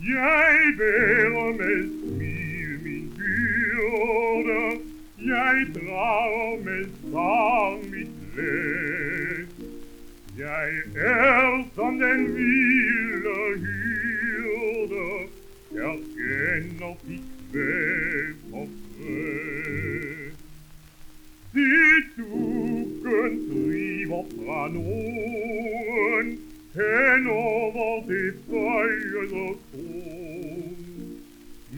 Jij wil met smil min byrde, jij drar med sang mitt läs. Jag är som den vilda hyrde, jag känner sitt kväv och frö. Sitt oken driver fra norden, hen over det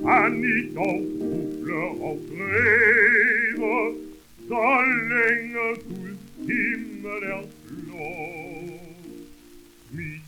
Annie en couple en greve, så lenge Gud himmelen blå. Mitt